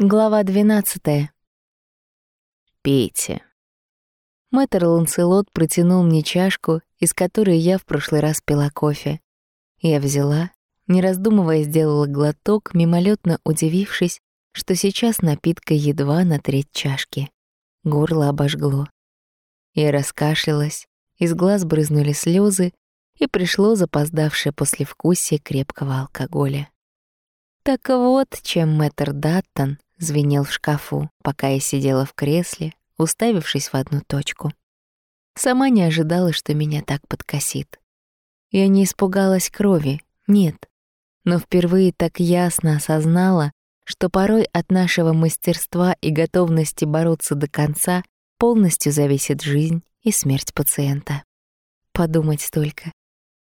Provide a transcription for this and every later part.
Глава 12. Пейте. Мэтр Ланселот протянул мне чашку, из которой я в прошлый раз пила кофе. Я взяла, не раздумывая, сделала глоток, мимолетно удивившись, что сейчас напитка едва на треть чашки. Горло обожгло. Я раскашлялась, из глаз брызнули слезы, и пришло запоздавшее послевкусие крепкого алкоголя. Так вот, чем мэтр Даттон звенел в шкафу, пока я сидела в кресле, уставившись в одну точку. Сама не ожидала, что меня так подкосит. Я не испугалась крови, нет, но впервые так ясно осознала, что порой от нашего мастерства и готовности бороться до конца полностью зависит жизнь и смерть пациента. Подумать только.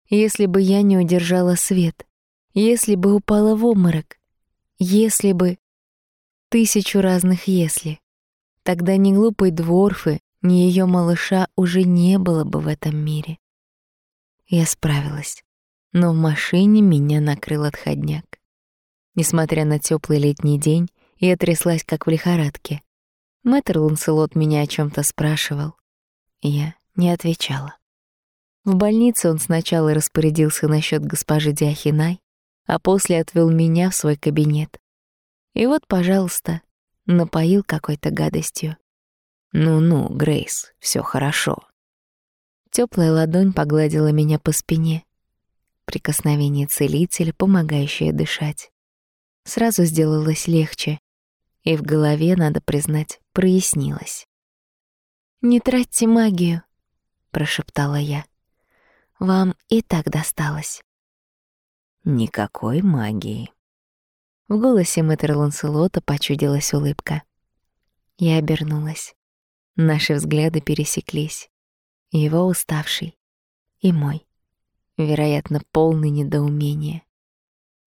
Если бы я не удержала свет, если бы упала в обморок, если бы тысячу разных «если». Тогда ни глупой дворфы, ни ее малыша уже не было бы в этом мире. Я справилась, но в машине меня накрыл отходняк. Несмотря на теплый летний день, я тряслась как в лихорадке. Мэтр Ланселот меня о чем то спрашивал. Я не отвечала. В больнице он сначала распорядился насчет госпожи Диахинай, а после отвел меня в свой кабинет. И вот, пожалуйста, напоил какой-то гадостью. «Ну-ну, Грейс, все хорошо». Теплая ладонь погладила меня по спине. Прикосновение целителя, помогающее дышать. Сразу сделалось легче, и в голове, надо признать, прояснилось. «Не тратьте магию», — прошептала я. «Вам и так досталось». «Никакой магии», в голосе мэтра Ланселота почудилась улыбка. Я обернулась. Наши взгляды пересеклись. Его уставший и мой, вероятно, полный недоумения.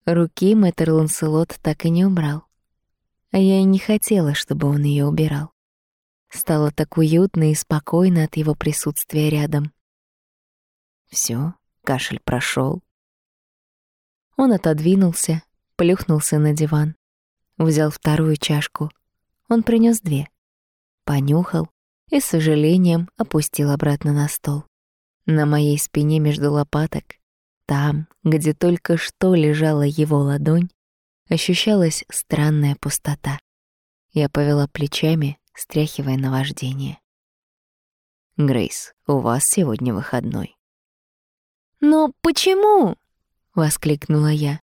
Руки мэтр Ланселот так и не убрал. А я и не хотела, чтобы он ее убирал. Стало так уютно и спокойно от его присутствия рядом. Все, кашель прошел. Он отодвинулся, плюхнулся на диван. Взял вторую чашку. Он принес две. Понюхал и с сожалением опустил обратно на стол. На моей спине между лопаток, там, где только что лежала его ладонь, ощущалась странная пустота. Я повела плечами, стряхивая наваждение. «Грейс, у вас сегодня выходной». «Но почему?» — воскликнула я.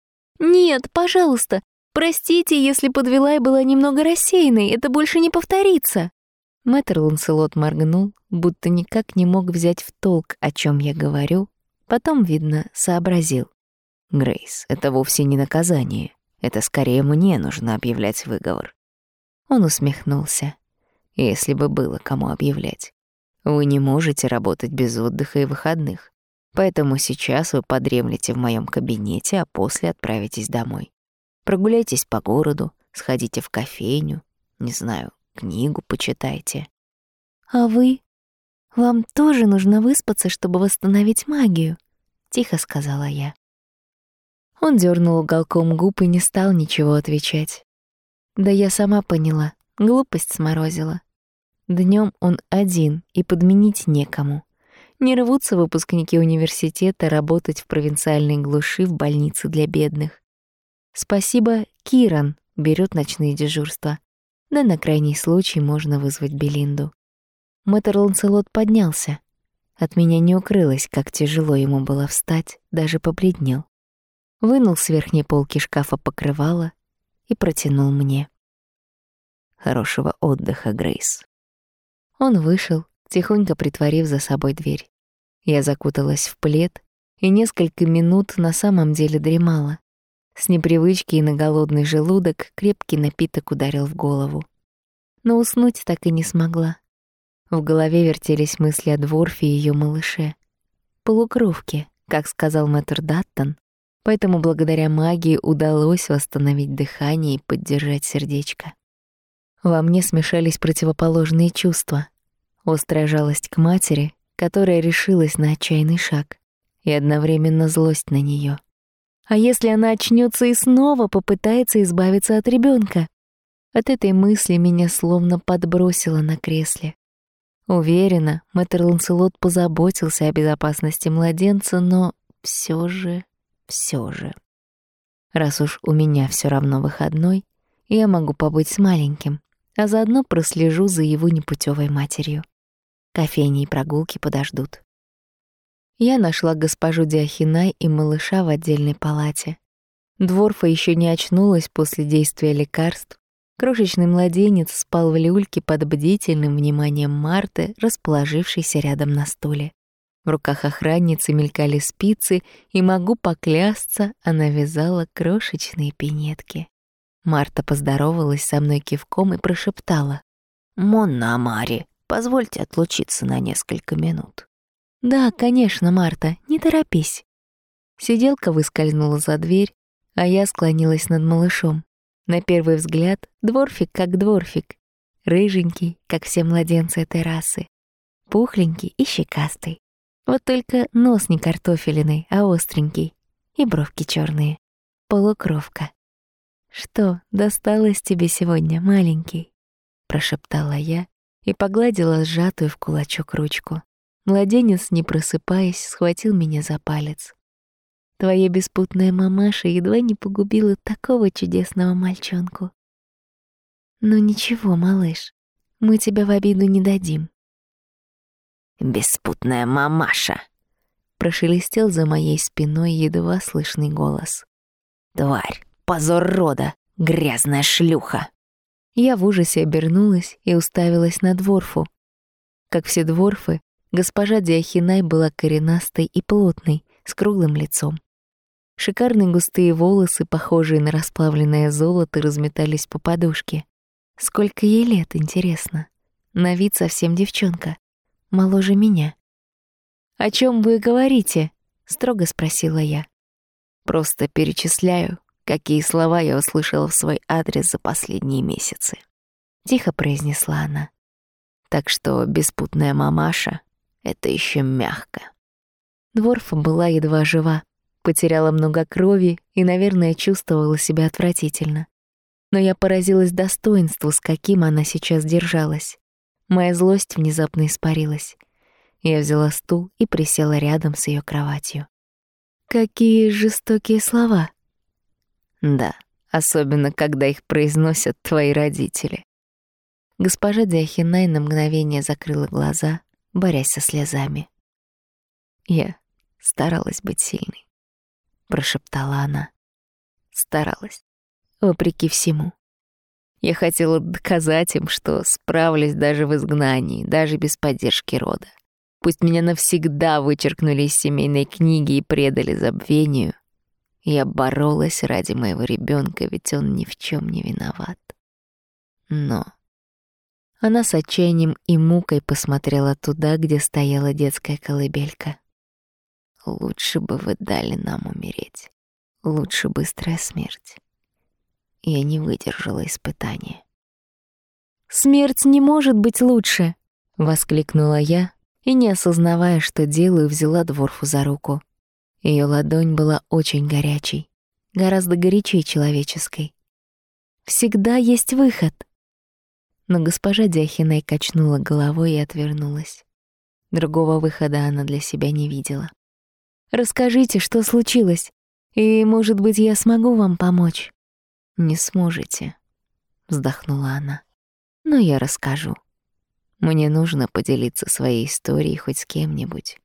«Нет, пожалуйста, простите, если подвела и была немного рассеянной, это больше не повторится». Мэтр Ланселот моргнул, будто никак не мог взять в толк, о чем я говорю, потом, видно, сообразил. «Грейс, это вовсе не наказание. Это скорее мне нужно объявлять выговор». Он усмехнулся. «Если бы было кому объявлять. Вы не можете работать без отдыха и выходных. Поэтому сейчас вы подремлете в моем кабинете, а после отправитесь домой. Прогуляйтесь по городу, сходите в кофейню, не знаю, книгу почитайте. А вы? Вам тоже нужно выспаться, чтобы восстановить магию, тихо сказала я. Он дернул уголком губ и не стал ничего отвечать. Да я сама поняла, глупость сморозила. Днем он один, и подменить некому. Не рвутся выпускники университета работать в провинциальной глуши в больнице для бедных. Спасибо, Киран берет ночные дежурства. Да на крайний случай можно вызвать Белинду. Мэтр Ланселот поднялся. От меня не укрылось, как тяжело ему было встать, даже побледнел. Вынул с верхней полки шкафа покрывало и протянул мне. Хорошего отдыха, Грейс. Он вышел, тихонько притворив за собой дверь. Я закуталась в плед и несколько минут на самом деле дремала. С непривычки и на голодный желудок крепкий напиток ударил в голову. Но уснуть так и не смогла. В голове вертелись мысли о Дворфе и ее малыше. Полукровке, как сказал мэтр Даттон, поэтому благодаря магии удалось восстановить дыхание и поддержать сердечко. Во мне смешались противоположные чувства. Острая жалость к матери которая решилась на отчаянный шаг, и одновременно злость на нее. А если она очнется и снова попытается избавиться от ребенка? От этой мысли меня словно подбросило на кресле. Уверена, мэтр Ланселот позаботился о безопасности младенца, но все же, все же. Раз уж у меня все равно выходной, я могу побыть с маленьким, а заодно прослежу за его непутевой матерью. Кофейни и прогулки подождут. Я нашла госпожу Диахинай и малыша в отдельной палате. Дворфа еще не очнулась после действия лекарств. Крошечный младенец спал в люльке под бдительным вниманием Марты, расположившейся рядом на стуле. В руках охранницы мелькали спицы, и могу поклясться, она вязала крошечные пинетки. Марта поздоровалась со мной кивком и прошептала. «Монна Амари, позвольте отлучиться на несколько минут». «Да, конечно, Марта, не торопись». Сиделка выскользнула за дверь, а я склонилась над малышом. На первый взгляд дворфик как дворфик, рыженький, как все младенцы этой расы, пухленький и щекастый. Вот только нос не картофелиный, а остренький, и бровки черные. Полукровка. «Что, досталось тебе сегодня, маленький?» — прошептала я и погладила сжатую в кулачок ручку. Младенец, не просыпаясь, схватил меня за палец. Твоя беспутная мамаша едва не погубила такого чудесного мальчонку. Ну ничего, малыш, мы тебя в обиду не дадим. Беспутная мамаша, прошелестел за моей спиной едва слышный голос. Тварь, позор рода, грязная шлюха. Я в ужасе обернулась и уставилась на дворфу. Как все дворфы, госпожа Диахинай была коренастой и плотной, с круглым лицом. Шикарные густые волосы, похожие на расплавленное золото, разметались по подушке. Сколько ей лет, интересно? На вид совсем девчонка, моложе меня. «О чем вы говорите?» — строго спросила я. «Просто перечисляю, какие слова я услышала в свой адрес за последние месяцы», — тихо произнесла она. «Так что беспутная мамаша — это еще мягко». Дворфа была едва жива, потеряла много крови и, наверное, чувствовала себя отвратительно. Но я поразилась достоинству, с каким она сейчас держалась. Моя злость внезапно испарилась. Я взяла стул и присела рядом с ее кроватью. Какие жестокие слова. Да, особенно когда их произносят твои родители. Госпожа Диахинай на мгновение закрыла глаза, борясь со слезами. Я старалась быть сильной прошептала она. Старалась, вопреки всему. Я хотела доказать им, что справлюсь даже в изгнании, даже без поддержки рода. Пусть меня навсегда вычеркнули из семейной книги и предали забвению. Я боролась ради моего ребенка, ведь он ни в чем не виноват. Но она с отчаянием и мукой посмотрела туда, где стояла детская колыбелька. Лучше бы вы дали нам умереть. Лучше быстрая смерть. Я не выдержала испытания. «Смерть не может быть лучше!» — воскликнула я и, не осознавая, что делаю, взяла Дворфу за руку. Ее ладонь была очень горячей, гораздо горячей человеческой. «Всегда есть выход!» Но госпожа Дяхиной качнула головой и отвернулась. Другого выхода она для себя не видела. Расскажите, что случилось, и, может быть, я смогу вам помочь». «Не сможете», — вздохнула она. «Но я расскажу. Мне нужно поделиться своей историей хоть с кем-нибудь.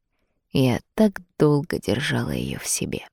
Я так долго держала ее в себе».